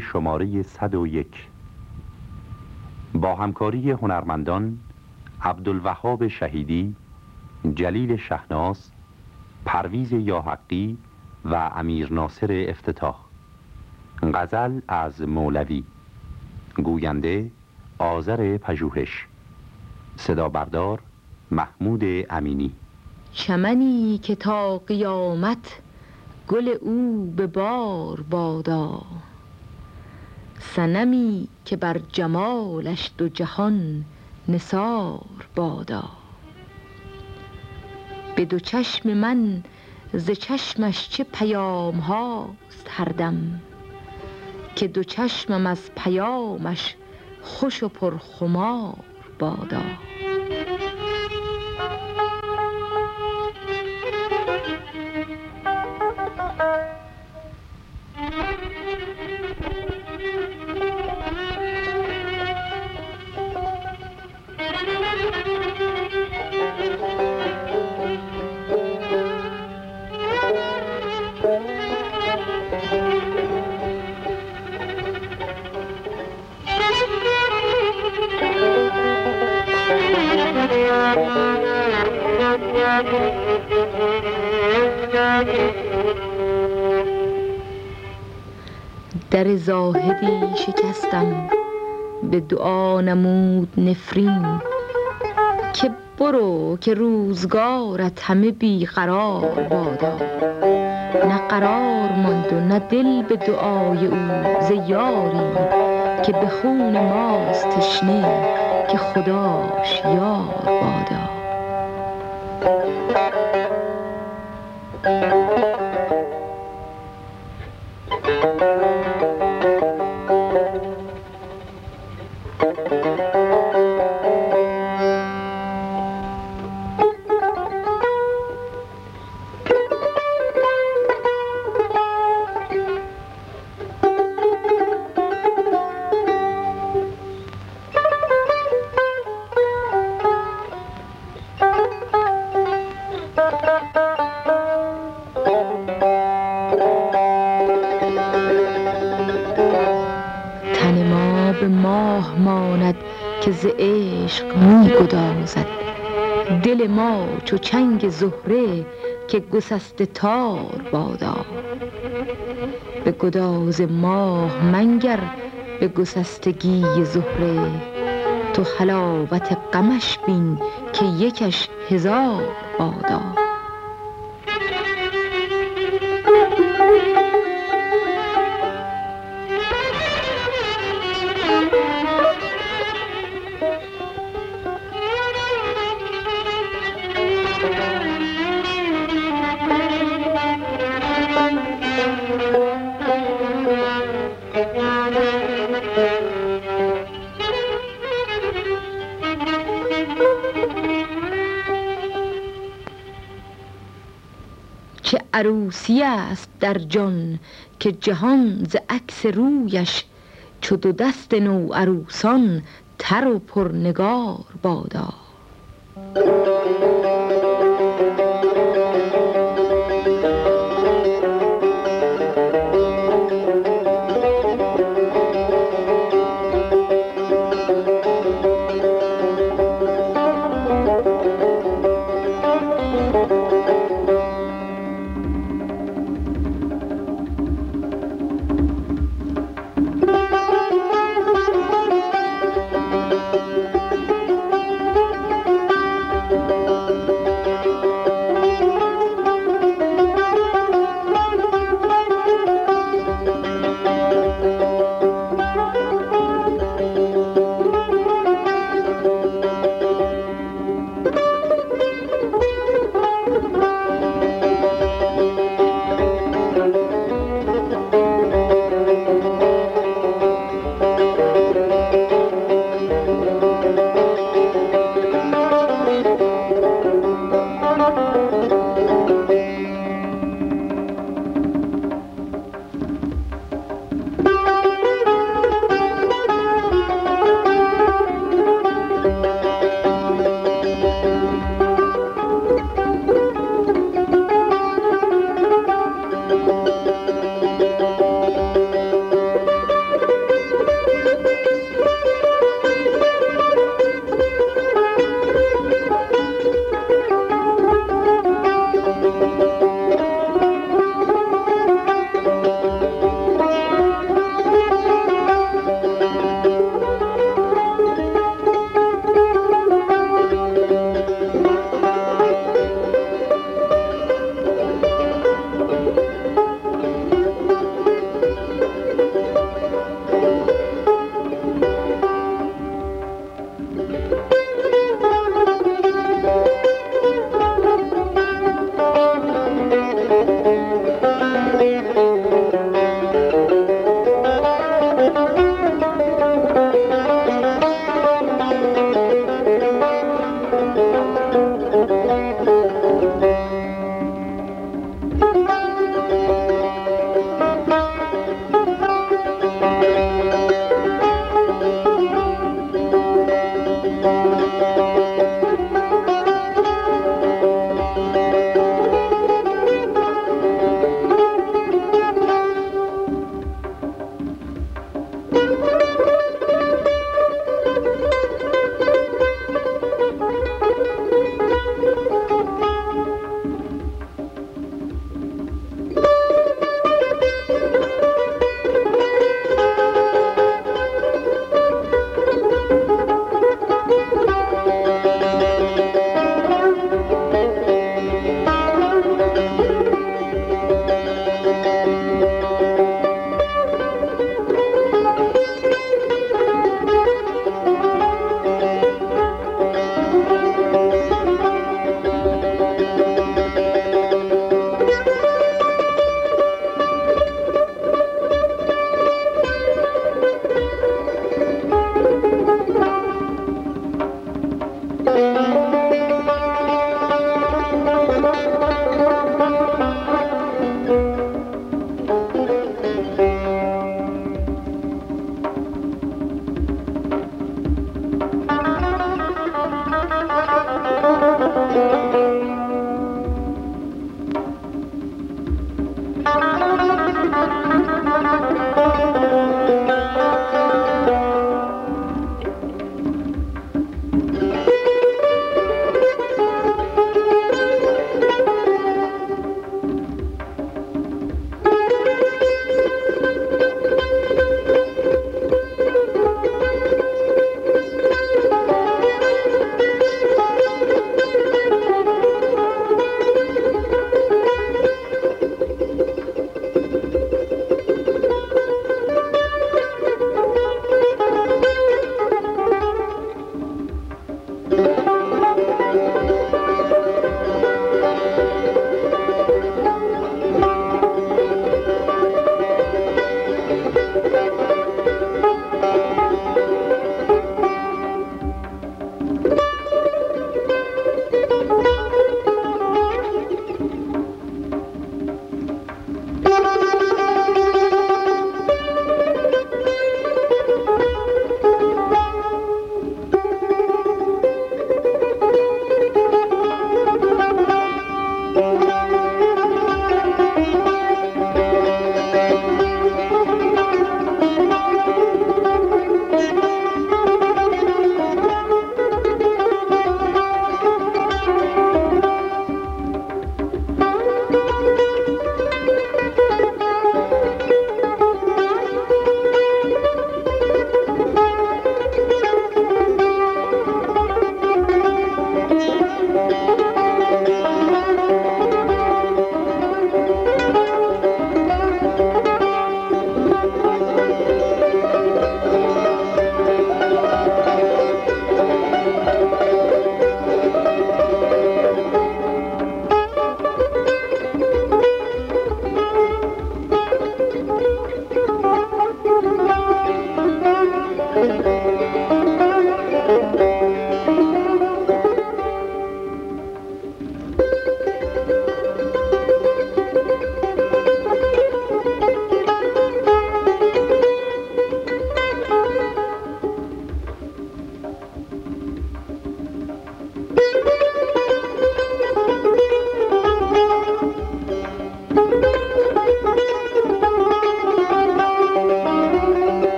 شماره 101 با همکاری هنرمندان عبدالوهاب شهیدی جلیل شهناس پرویز یاحقی و امیر ناصر افتتاح. غزل از مولوی. گوینده آذر پژوهش. صدا بردار محمود امینی. چمنی که تا قیامت گل او به بار بادا. سنمی که بر جمالش دو جهان نثار بادا. به دو چشم من ز چشمش چه پیام هاست هر دم که دو چشمم از پیامش خوش و پرخمار بادا. زاهدی شکستم به دعا نمود نفرین. که برو که روزگارت همه بیقرار بادا. نه قرار ماند و نه دل به دعای او ز یاری که به خون ماست تشنه که خداش یار بادا. تن که گسسته تار بادا. به گداز ماه منگر به گسستگی زهره. تو حلاوت غمش بین که یکش هزار بادا. عروسی است در جان که جهان ز عکس رویش چو دو دست نو عروسان تر و پرنگار بادا.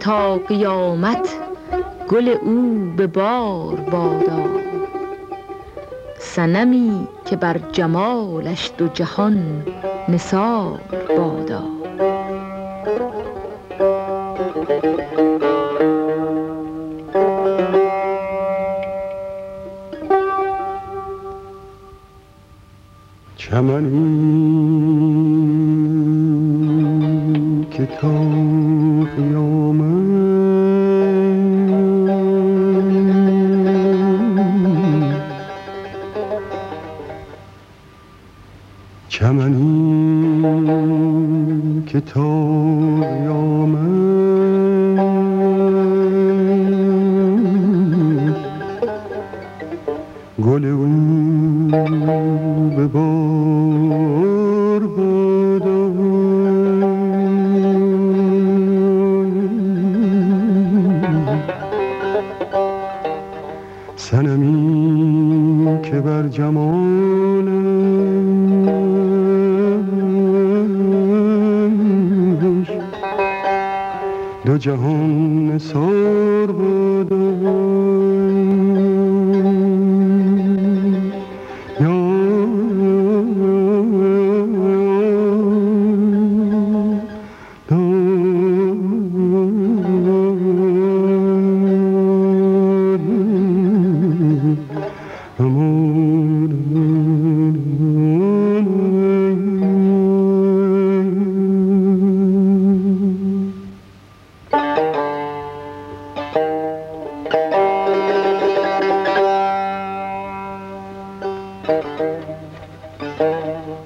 تا قیامت گل او به بار بادا. سنمی که بر جمالش دو جهان نثار بادا. چمنی قیامت گل سنمی که بر جمالش دو جهان Música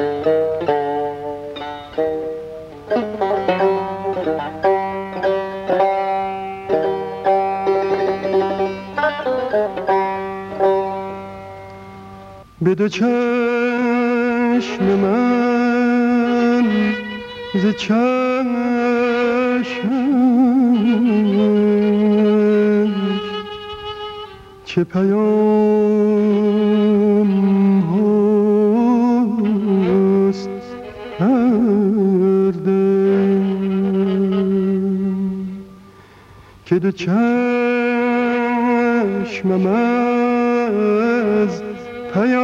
به دو چشم من ز چشمش چه پیام دو چشمم از پیامش.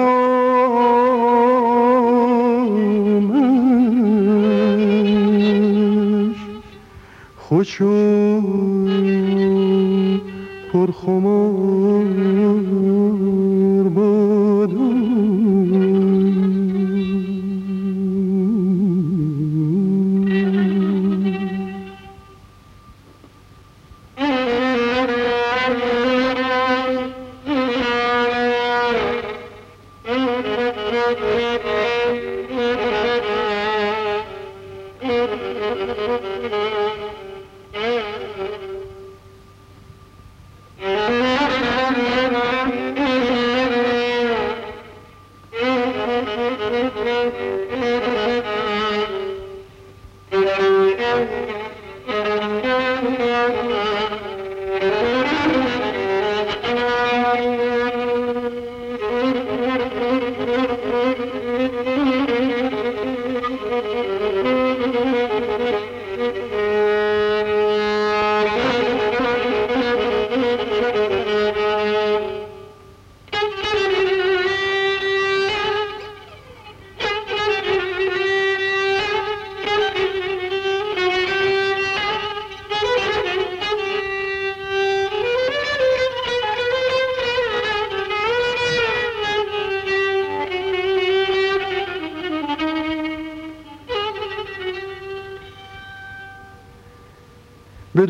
خوش و پرخمار.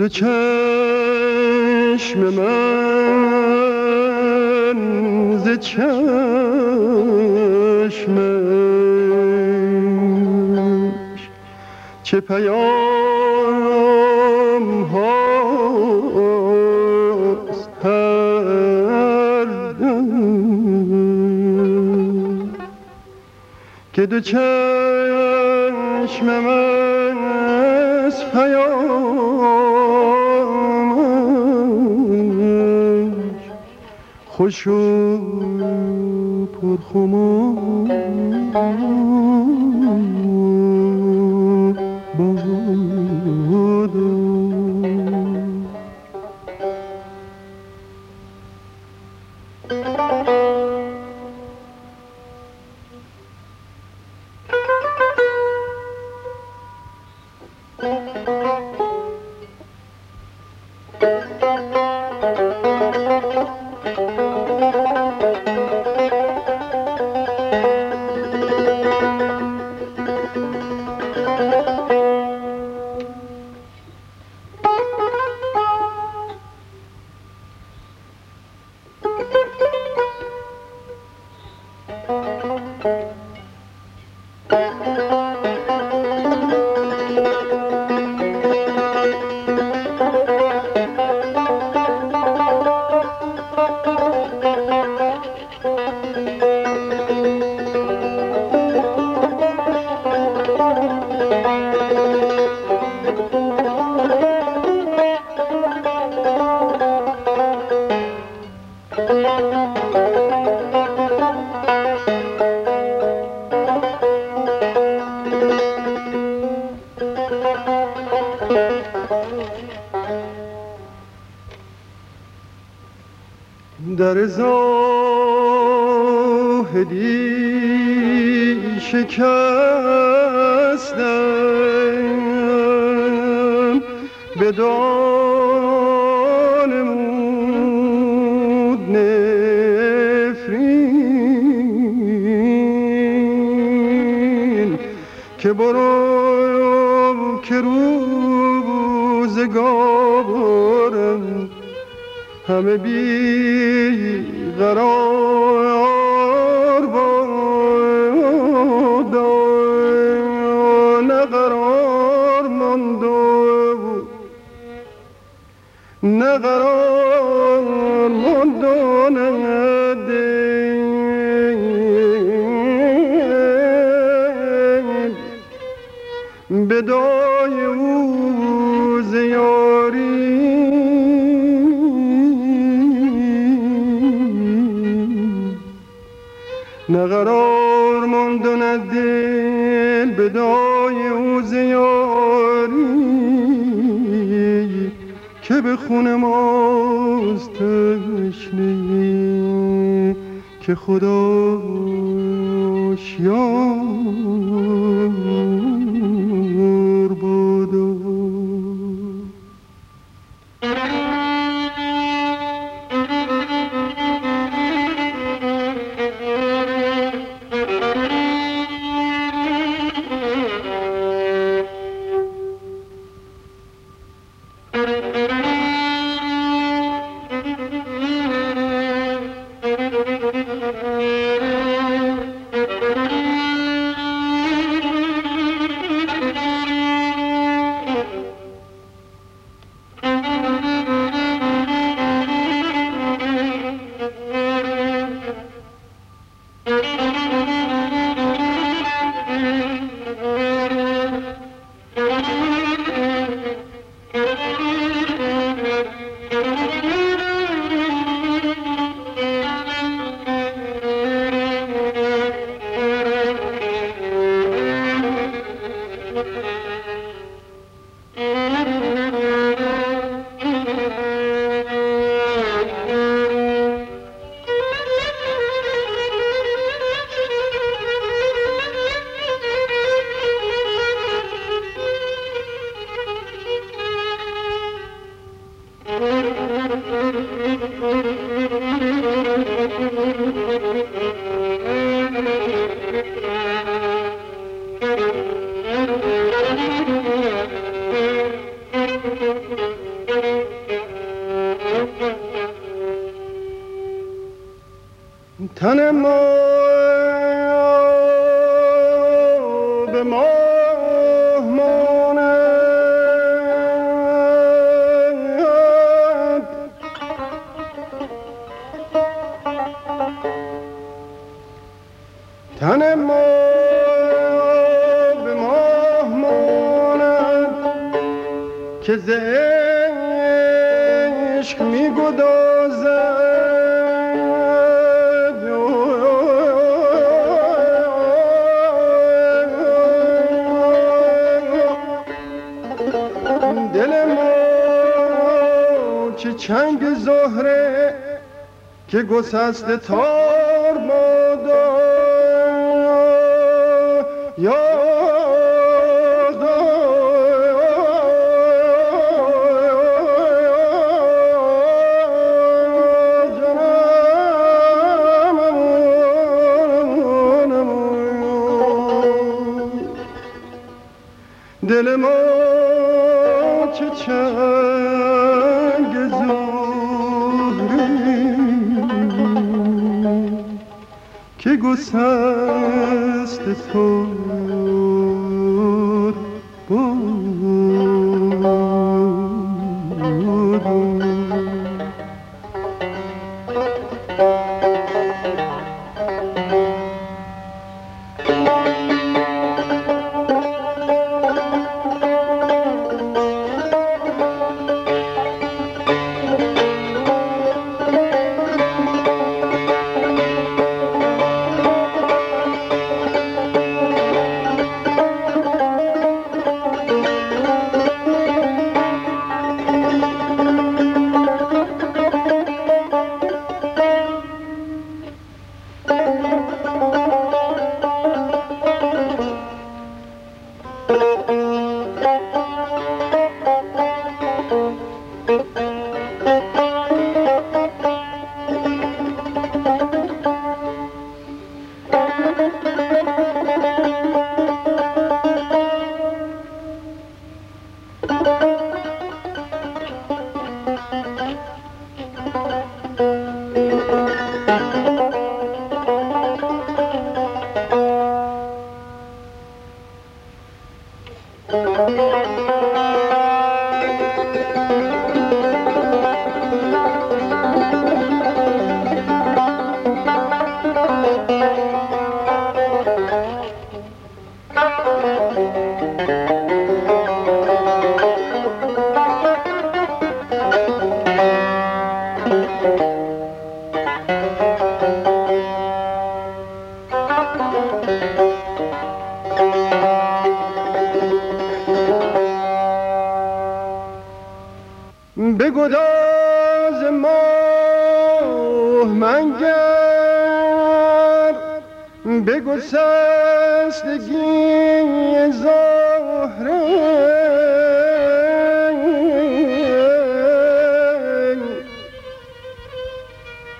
دو چشم من ز چشمش چه پیام هاست هر دم که دو چشم من از پیامش خوش و پرخمار. به دانمود نفرین که برو که روزگارم همه بی قرار نه قرار ماند و نه دل بدای او زیاری که به خون ماست تشنه که خدا یار تن ما به ما. ز عشق می دل ما چه چنگ زهره که گسسته تار بادا یا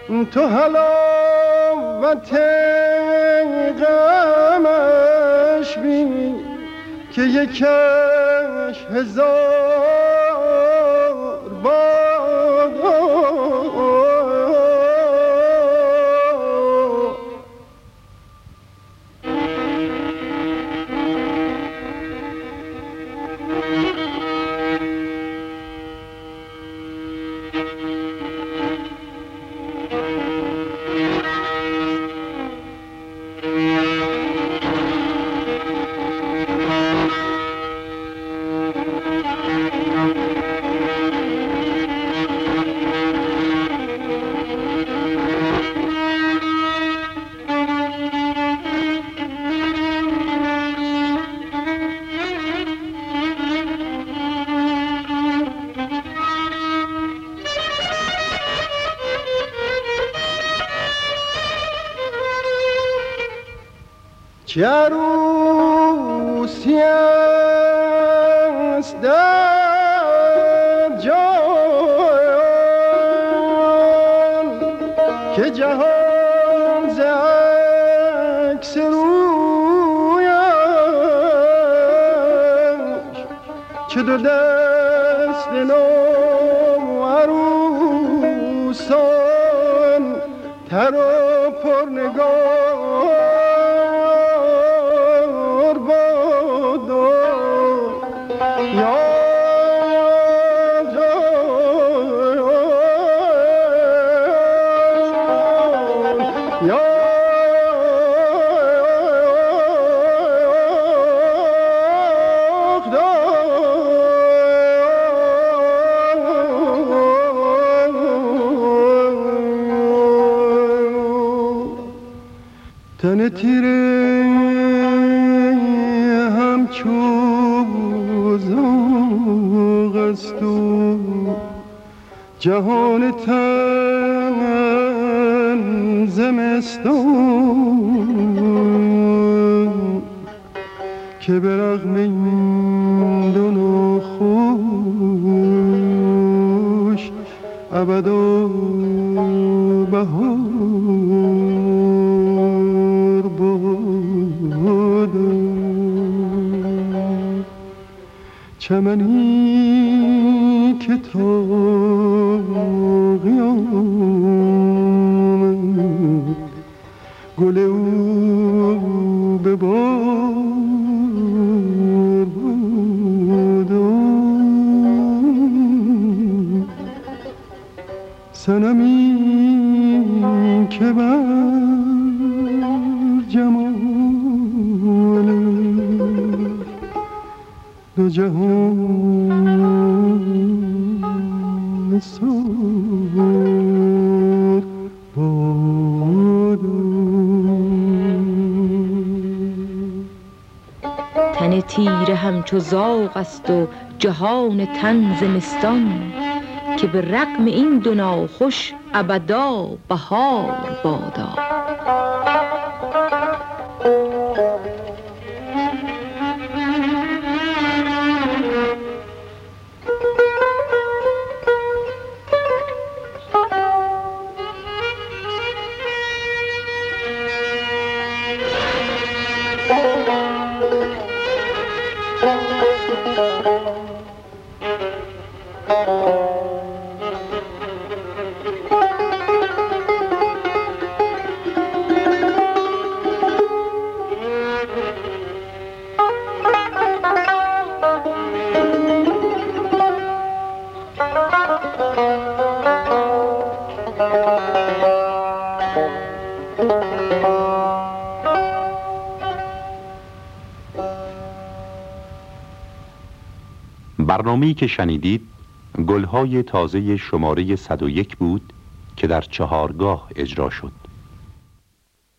تو حلاوت غمش بین که یکش هزار چه عروسی است جان که جهان ز عکس رویش تن تیره همچو زاغ است و جهان تن زمستان که به رغم قیامت گل او به بار سنمی که بر جمال دو جهان همچو زاغ است و جهان تن زمستان که به رغم این دو ناخوش ابدا بهار بادا. که شنیدید گلهای تازه شماره 101 بود که در چهارگاه اجرا شد.